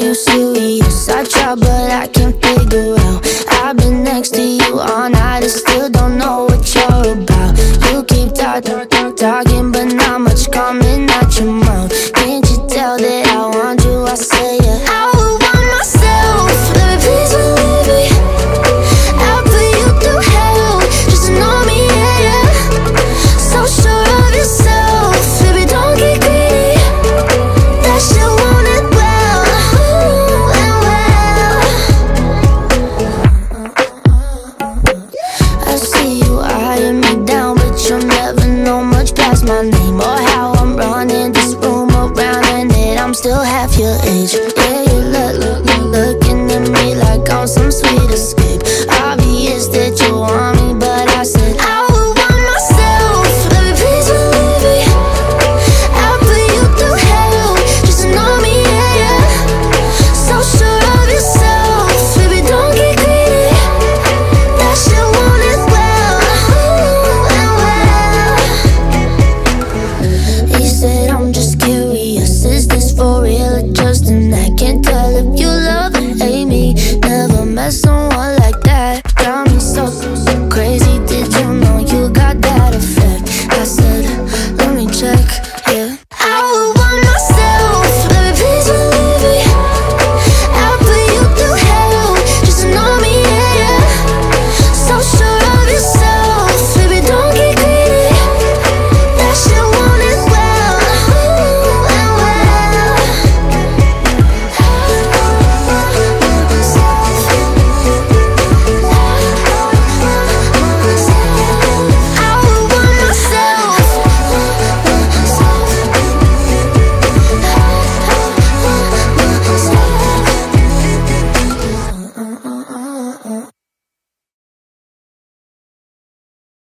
no serious. I try, but I can't figure out. I've been next to you all night and still don't know what you're about. You keep talking, talking, but not much coming out your mouth. Can't you tell that I want you? I say room Or how I'm running this room around And that I'm still half your age. Yeah, you look, look, look, looking at me like I'm some sweet escape. and I can't tell if you love